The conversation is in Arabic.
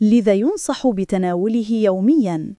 لذا ينصح بتناوله يومياً.